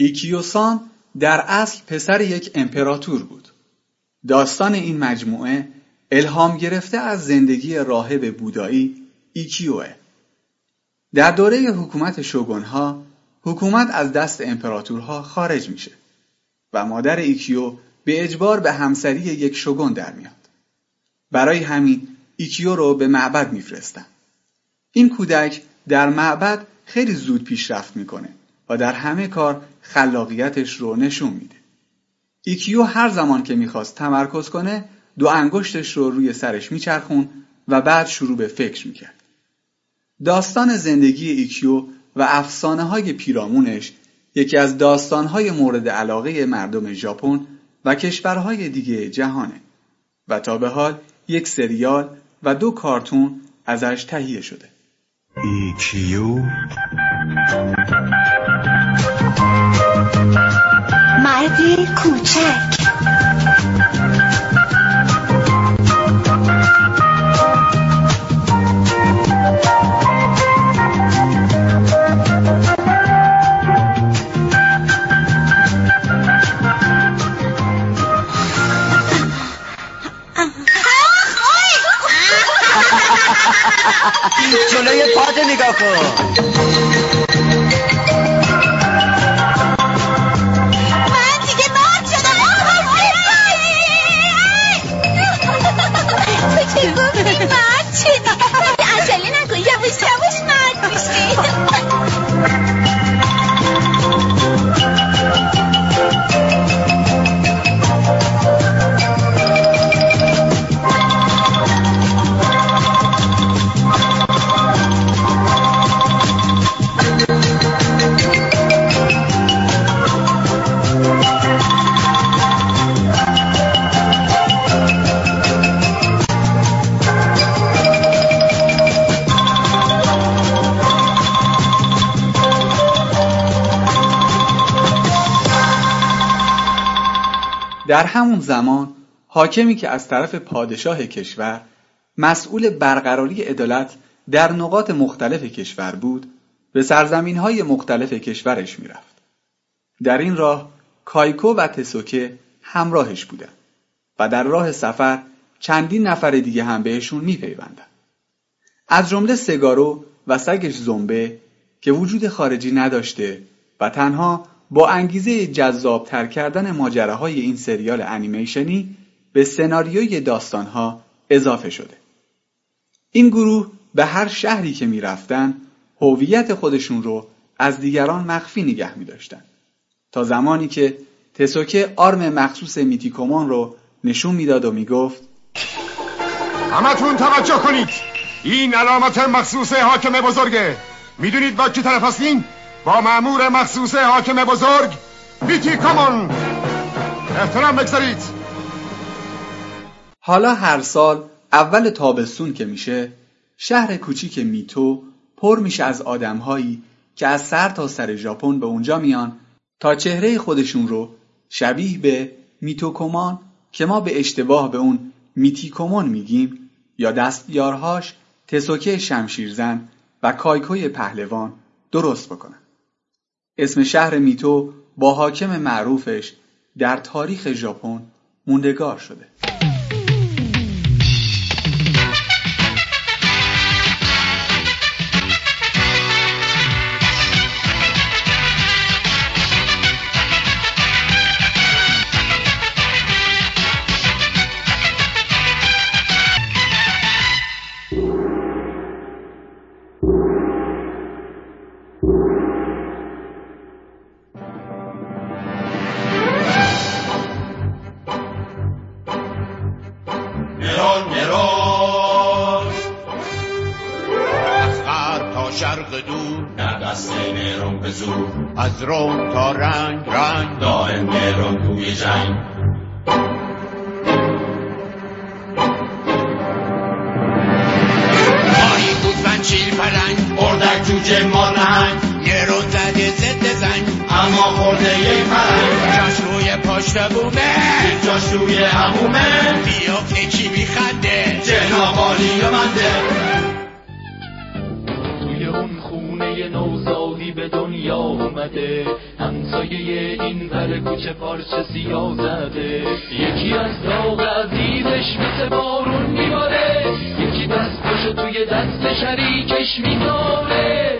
ایکیوسان در اصل پسر یک امپراتور بود. داستان این مجموعه الهام گرفته از زندگی راهب بودایی ایکیوه. در دوره حکومت شوگونها حکومت از دست امپراتورها خارج میشه و مادر ایکیو به اجبار به همسری یک شگون در میاد. برای همین ایکیو رو به معبد میفرستن. این کودک در معبد خیلی زود پیشرفت می‌کنه و در همه کار خلاقیتش رو نشون میده. ایکیو هر زمان که می‌خواست تمرکز کنه دو انگشتش رو روی سرش می‌چرخوند و بعد شروع به فکر می‌کرد. داستان زندگی ایکیو و افسانه های پیرامونش یکی از داستان های مورد علاقه مردم ژاپن و کشورهای دیگه جهانه و تا به حال یک سریال و دو کارتون ازش تهیه شده. ایکیو مرد کوچک. جلوی پات نگاه کن. گفتی مرد شدی عجله نکن یواش یواش مرد میشی در همون زمان حاکمی که از طرف پادشاه کشور مسئول برقراری عدالت در نقاط مختلف کشور بود به سرزمین های مختلف کشورش می‌رفت. در این راه کایکو و تسوکه همراهش بودند و در راه سفر چندین نفر دیگه هم بهشون میپیوندن. از جمله سگارو و سگش زنبه که وجود خارجی نداشته و تنها با انگیزه جذابتر کردن ماجراهای این سریال انیمیشنی به سناریوی داستانها اضافه شده. این گروه به هر شهری که می‌رفتن هویت خودشون رو از دیگران مخفی نگه می داشتن. تا زمانی که تسوکه آرم مخصوص میتیکومان رو نشون می‌داد و می‌گفت همتون توجه کنید این علامت مخصوص حاکم بزرگه می‌دونید با کی طرف هستین؟ با معمور مخصوص حاکم بزرگ بیتی کامون احترام بگذارید حالا هر سال اول تابستون که میشه شهر کوچیک میتو پر میشه از آدمهایی که از سر تا سر ژاپن به اونجا میان تا چهره خودشون رو شبیه به میتوکومان که ما به اشتباه به اون میتیکومان میگیم یا دستیارهاش تسوکه شمشیرزن و کایکوی پهلوان درست بکنن. اسم شهر میتو با حاکم معروفش در تاریخ ژاپن موندگار شده. از روم تا رنگ رنگ. دائم رو توی جنگ. ماهی بود پلنگ اردک جوجه ما نهنگ. رو زده ضد زنگ. اما خورده یک پلنگ. جاش روی پشت بومه. جاش روی همومه. بیافته کی میخنده؟ جناب عالی منده. خونه نوزادی به دنیا اومده. همسایه این ور کوچه پارچه سیاه زده. یکی از داغ عزیزش مثل بارون میباره. یکی دستشو توی دست شریکش می‌ذاره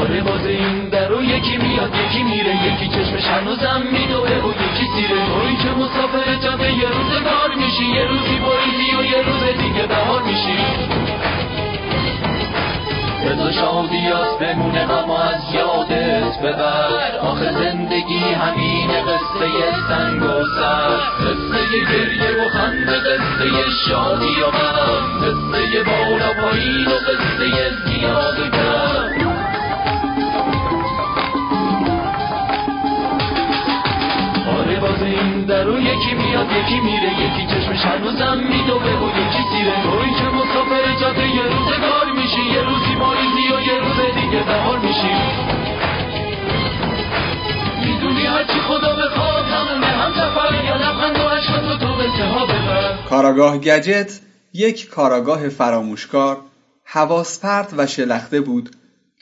آره باز این در و یکی میاد یکی میره. یکی چشمش هنوزم میدوه و یکی سیره. توی که یادت ببر. آخه زندگی همین قصه سنگ و سر. قصه گریه و خنده قصه شادی و غم. قصه بالا پایین و قصه زیاد و کم آره باز این در و یکی میاد یکی میره. یکی چشمش هنوزم میدوه و یکی سیره. توی که مسافر جاده یه روزگار میشی. یه روزی ماریزی و یه روز دیگه بهار میشی. کاراگاه گجت یک کاراگاه فراموشکار حواس پرت و شلخته بود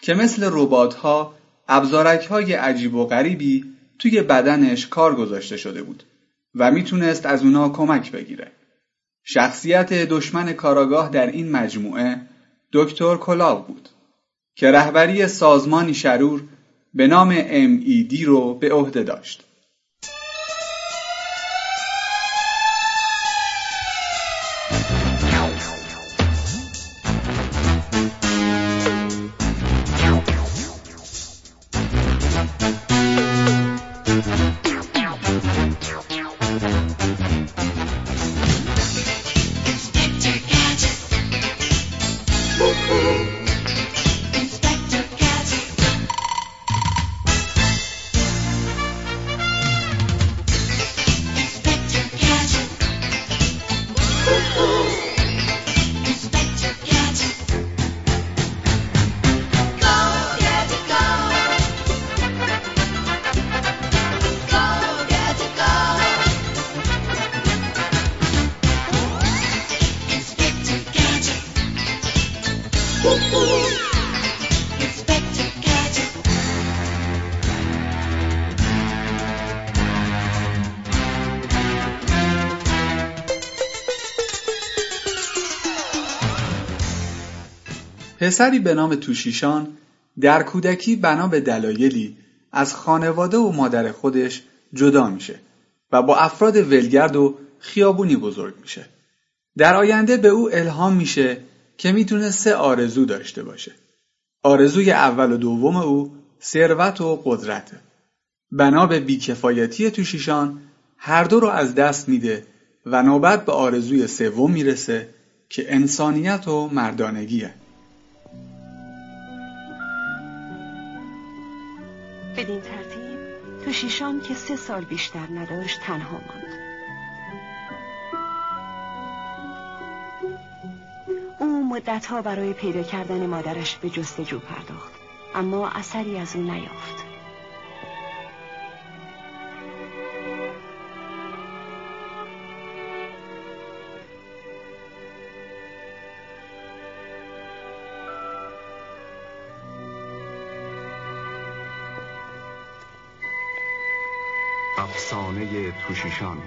که مثل ربات ها ابزارک های عجیب و غریبی توی بدنش کار گذاشته شده بود و می‌تونست از اونا کمک بگیره. شخصیت دشمن کاراگاه در این مجموعه دکتر کلاو بود که رهبری سازمانی شرور به نام MED رو به عهده داشت. پسری به نام توشیشان در کودکی بنا به دلایلی از خانواده و مادر خودش جدا میشه و با افراد ولگرد و خیابونی بزرگ میشه. در آینده به او الهام میشه که می‌تونه سه آرزو داشته باشه. آرزوی اول و دوم او ثروت و قدرته. بنا به بیکفایتی توشیشان هر دو رو از دست میده و نوبت به آرزوی سوم می‌رسه که انسانیت و مردانگیه. بدین ترتیب توشیشان که سه سال بیشتر نداشت تنها ماند. او مدتها برای پیدا کردن مادرش به جستجو پرداخت اما اثری از او نیافت. توشیشان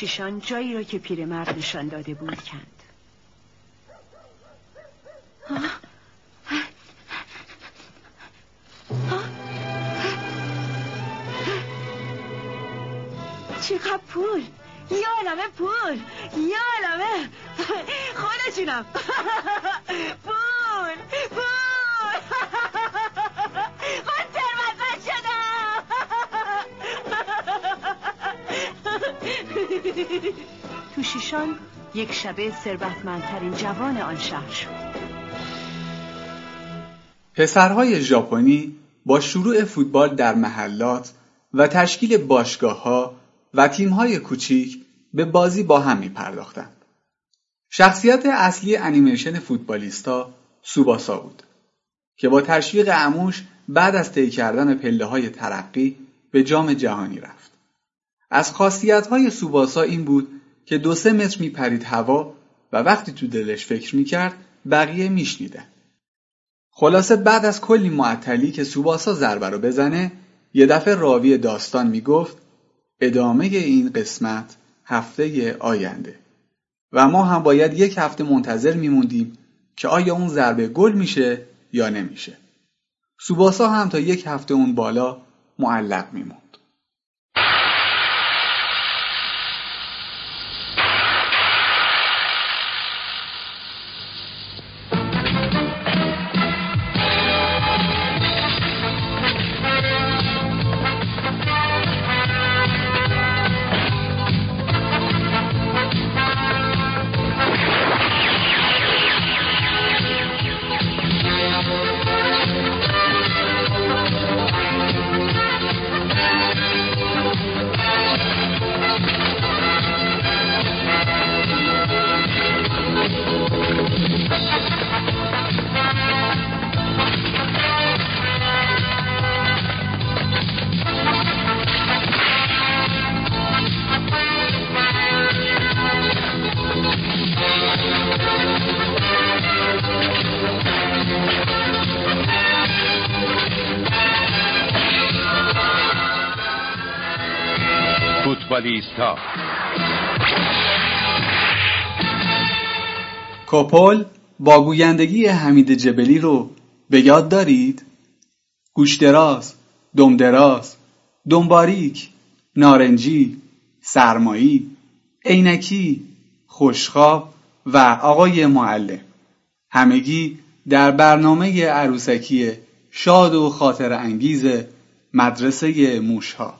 شب توشیشان جایی را که پیرمرد نشان داده بود کند. آه. چقدر پول؟ یه عالمه پول! یه عالمه! خودشونم پول! ایشان یک شبه ثروتمندترین جوان آن شهر شد پسرهای ژاپنی با شروع فوتبال در محلات و تشکیل باشگاه ها و تیم های کوچیک به بازی با هم می پرداختند. شخصیت اصلی انیمیشن فوتبالیستا سوباسا بود که با تشویق عموش بعد از طی کردن پله های ترقی به جام جهانی رفت. از خاصیت های سوباسا این بود که دو سه متر می پرید هوا و وقتی تو دلش فکر می کرد بقیه می شنیدن. خلاصه بعد از کلی معطلی که سوباسا ضربه رو بزنه یه دفعه راوی داستان می‌گفت ادامه این قسمت هفته آینده. و ما هم باید یک هفته منتظر میموندیم که آیا اون ضربه گل میشه یا نمیشه. سوباسا هم تا یک هفته اون بالا معلق میموند. فوتبالیستا کوپل با گویندگی حمید جبلی رو به یاد دارید؟ گوشدراز، دمدراز، دنباریک، نارنجی، سرمایی، عینکی، خوشخواب و آقای معلم. همگی در برنامه عروسکی شاد و خاطر انگیز مدرسه موشها.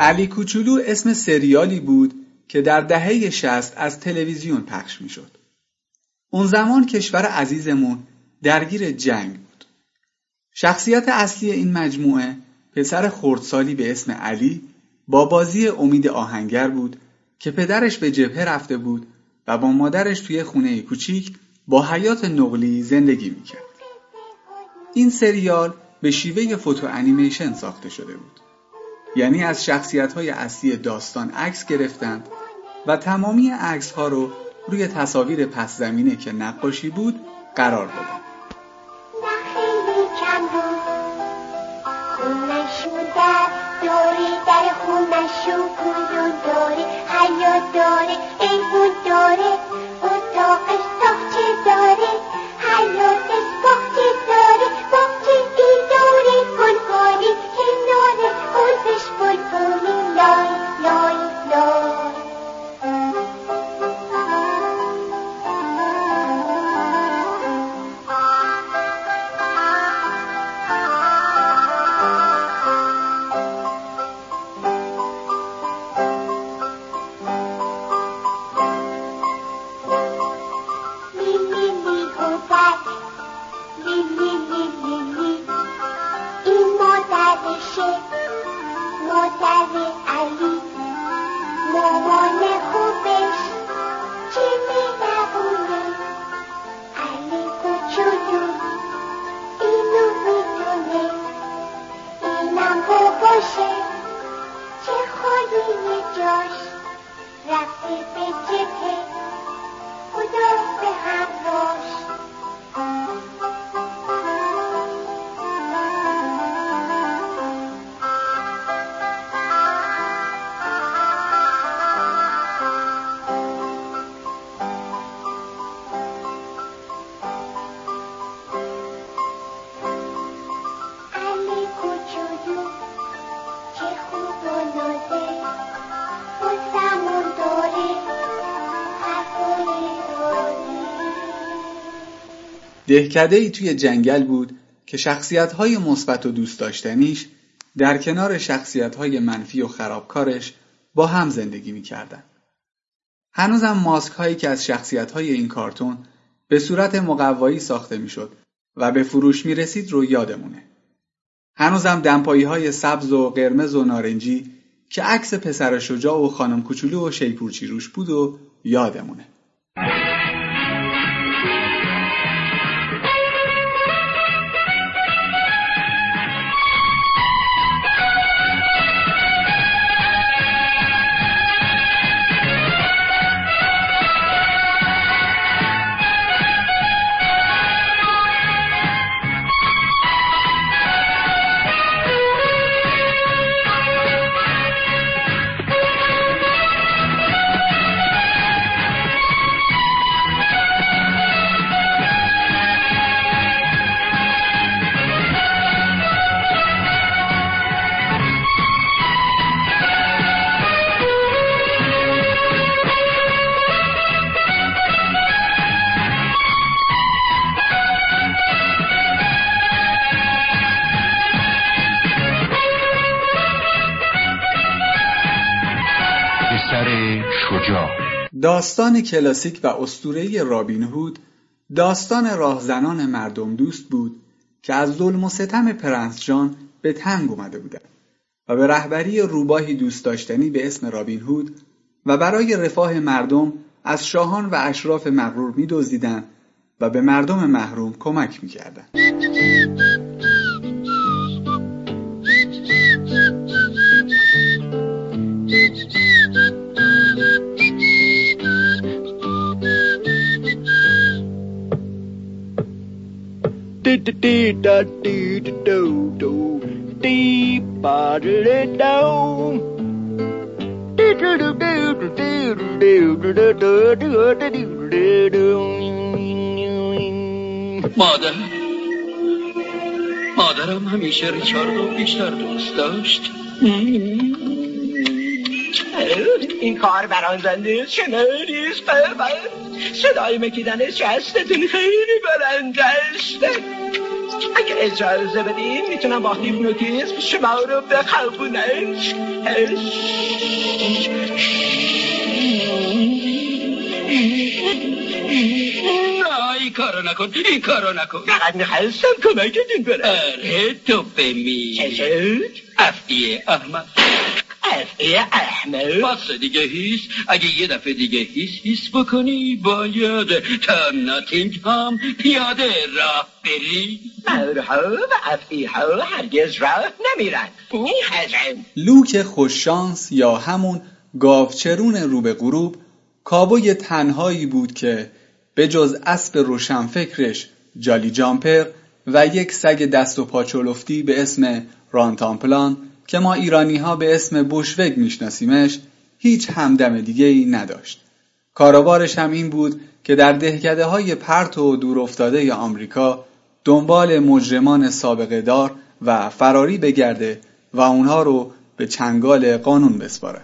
علی کوچولو اسم سریالی بود که در دهه 60 از تلویزیون پخش می‌شد. اون زمان کشور عزیزمون درگیر جنگ بود. شخصیت اصلی این مجموعه پسر خردسالی به اسم علی با بازی امید آهنگر بود که پدرش به جبهه رفته بود و با مادرش توی خونه کوچیک با حیات نقلی زندگی می‌کرد. این سریال به شیوه فوتو انیمیشن ساخته شده بود. یعنی از شخصیت های اصلی داستان عکس گرفتند و تمامی عکس ها رو روی تصاویر پس زمینه که نقاشی بود قرار دادند. خیلی کم بود خونشون در دوری در خونشون کلون داره حیات دهکده ای توی جنگل بود که شخصیت های مثبت و دوست داشتنیش در کنار شخصیت های منفی و خرابکارش با هم زندگی می‌کردن. هنوزم ماسک هایی که از شخصیت های این کارتون به صورت مقوایی ساخته می‌شد و به فروش می رسید رو یادمونه. هنوزم دمپایی های سبز و قرمز و نارنجی که عکس پسر شجاع و خانم کوچولو و شیپورچی روش بود و یادمونه. داستان کلاسیک و اسطوره‌ای رابین هود داستان راهزنان مردم دوست بود که از ظلم و ستم پرنس جان به تنگ اومده بودند و به رهبری روباهی دوست داشتنی به اسم رابین هود و برای رفاه مردم از شاهان و اشراف مغرور می‌دزدیدند و به مردم محروم کمک می‌کردند. مادر مادرم همیشه ریچاردو بیشتر دوست داشت. این کار برانزنده شنه نیست صدای مکیدن شستتون خیلی است. اگه اجازه بدین می‌تونم با هیپنوتیزم شما رو بخوابونم. نه این کارو نکن این کارو نکن. فقط می‌خواستم کمکتون کنم. آره تو چه شد؟ افعی احمد. افعی احمد. بس دیگه هیس اگه یه دفعه دیگه هیس هیس بکنی باید تا ناتینگهام پیاده راه بری. مورها و ها هرگز راه نمیرن. میخزم لوک خوششانس یا همون گاوچرون رو به غروب کابوی تنهایی بود که به جز اسب روشنفکرش جالی جامپر و یک سگ دست و پاچولفتی به اسم رانتامپلان که ما ایرانی ها به اسم بوشوگ میشناسیمش هیچ همدم دیگه ای نداشت. کاروبارش هم این بود که در دهکده های پرت و دور افتاده آمریکا دنبال مجرمان سابقه دار و فراری بگرده و اونها رو به چنگال قانون بسپاره.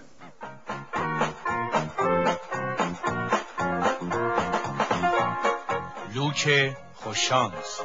لوک خوششانس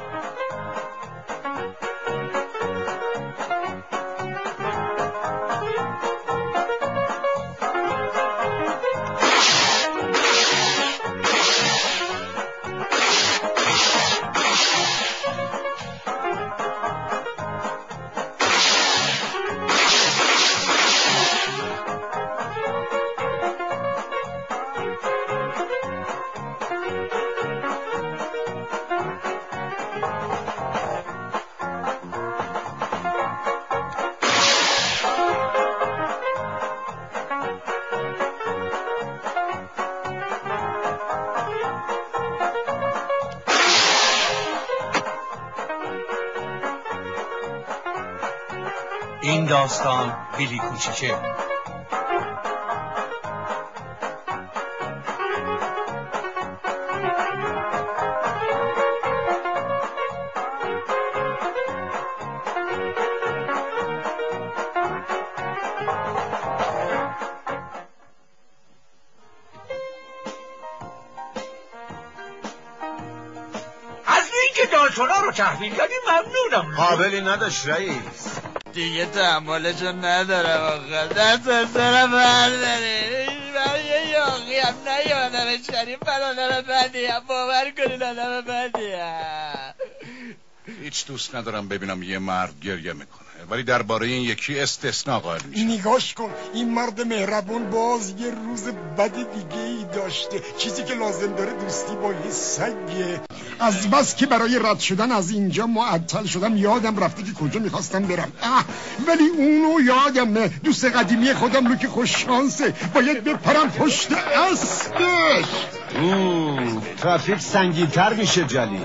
بیلی کوچیکه. از اینکه رو تحویل دادی ممنونم. قابلی نداشت رئیس. دیگه تحملشو ندارم آقا دست از سرم برداره. من یه یاقی هم نه یه آدم شریف من آدم بدی هم. باور کنین آدم بدی هم. هیچ دوست ندارم ببینم یه مرد گریه می‌کنه. ولی درباره این یکی استثناء قائل میشم. نگاش کن. این مرد مهربون باز یه روز بد دیگه ای داشته. چیزی که لازم داره دوستی با یه سگه. از بس که برای رد شدن از اینجا معطل شدم یادم رفته که کجا می‌خواستم برم. اه ولی اونو یادمه دوست قدیمی خودم رو که خوش شانسه باید بپرم پشت اسبش اوه، ترافیک سنگینتر میشه جلی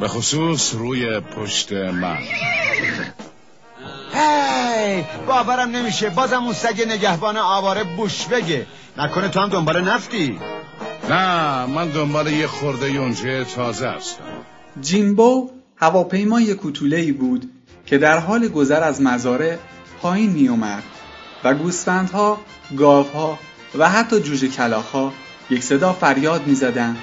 به خصوص روی پشت من. هی باورم نمیشه. بازم اون سگ نگهبان آواره بوش بگه نکنه تو هم دنبال نفتی. نه من دنبال یه خورده یونجه تازه هستم جیمبو هواپیمای کوتوله‌ای بود که در حال گذر از مزارع پایین می اومد و گوسفندها، گاوها و حتی جوجه کلاخها یک صدا فریاد می زدن.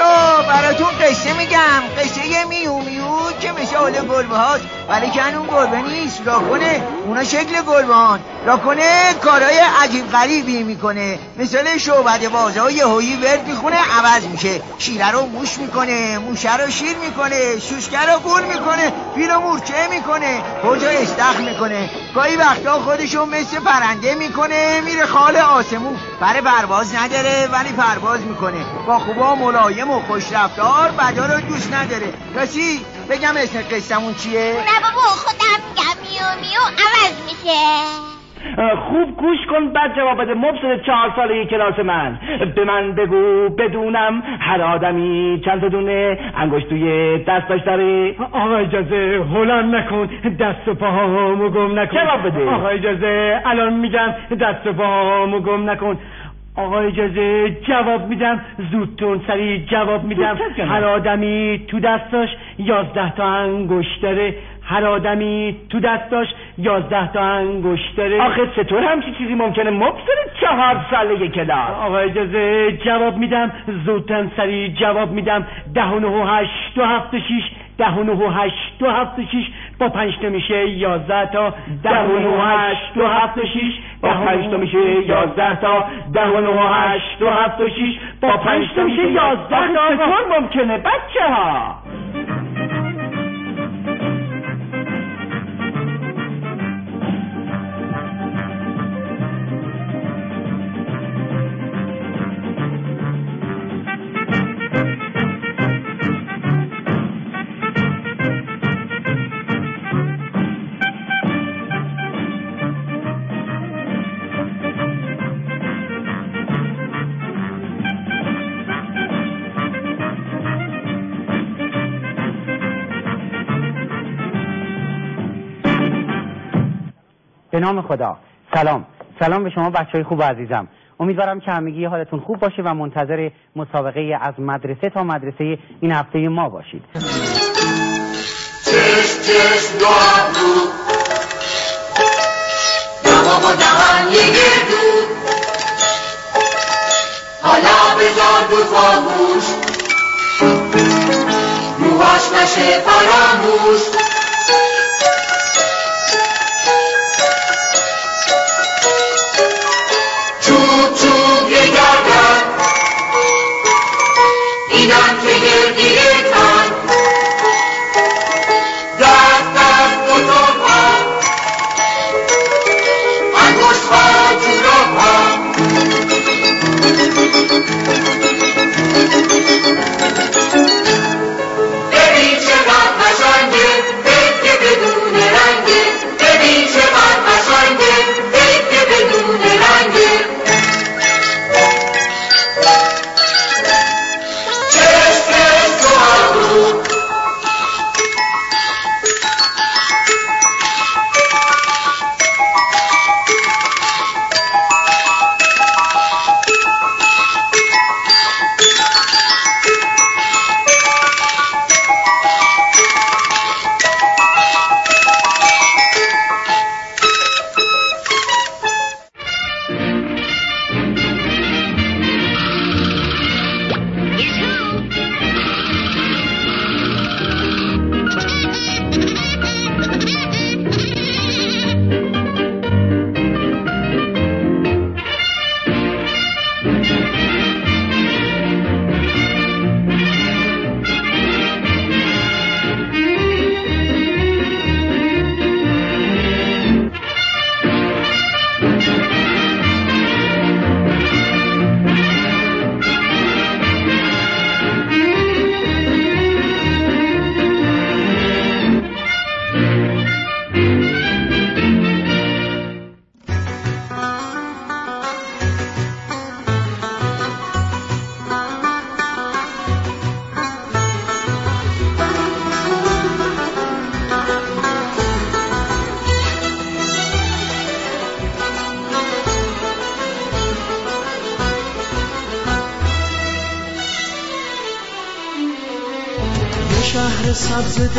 بچه براتون قصه میگم. قصه میو میو که مثل حال گربه هاست. ولی که اون گربه نیست. را کنه اونا شکل گربه هان. را کنه کارهای عجیب غریبی می‌کنه. مثل شعبد بازه های هویی ورد می‌خونه عوض میشه. شیره رو موش می‌کنه موشه رو شیر می‌کنه شوشکه رو گول می‌کنه. فیل رو مورچه می‌کنه؟ کجا استخ می‌کنه؟ گاهی وقتا خودشو مثل پرنده می‌کنه میره خال آسمون. برای پرواز نداره ولی پرواز می‌کنه. با خوبا ملایم و خوش رفتار بدا رو دوست نداره. کسی؟ بگم اسم قصهمون چیه؟ نه بابا خودم میگم میو میو عوض میشه. خوب گوش کن بعد جواب بده مبصر چهار ساله کلاس من. به من بگو بدونم هر آدمی چند دونه انگشت توی دستش داره آقا اجازه هلند نکن دست و پاهامو گم نکن. جواب بده. آقا اجازه الان میگم دست و پاهامو گم نکن. آقا اجازه جواب میدم زودتون سریع جواب میدم. هر آدمی تو دستاش یازده تا انگشت داره. هر آدمی تو دستاش یازده تا انگشت داره. آخه چطور همچی چیزی ممکنه؟ مبصر چهار ساله کلاس آقا اجازه جواب میدم. زودتر سریع جواب میدم. ده و نه و هشت و هفت و شیش. ده و نه و هشت و هفت و شیش. با پنج تا میشه یازده تا. ده و نه و هشت و هفت و شیش. با پنج تا میشه یازده تا. ده و نه و هشت و هفت و شیش. با پنج تا میشه یازده تا. چطور ممکنه بچه ها نام خدا. سلام. سلام به شما بچه های خوب و عزیزم. امیدوارم که همگی حالتون خوب باشه و منتظر مسابقه از مدرسه تا مدرسه این هفته ما باشید. حالا بذار بود خاموش روحاش نشه فراموش.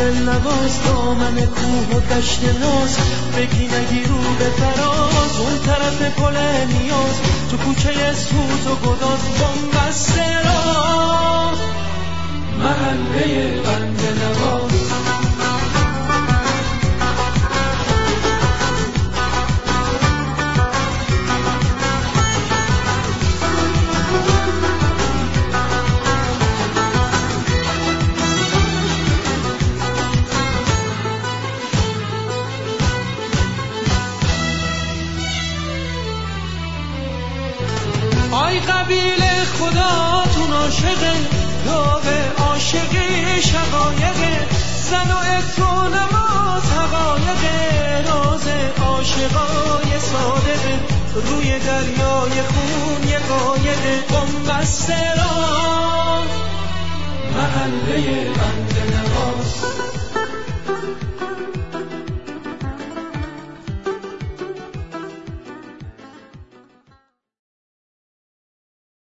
دل نواز دامن کوه و دشت ناز. بگی نگی رو به فراز اون طرف پل نیاز. تو کوچه سوز و گداز بسته را. محله بند نواز بسته را محله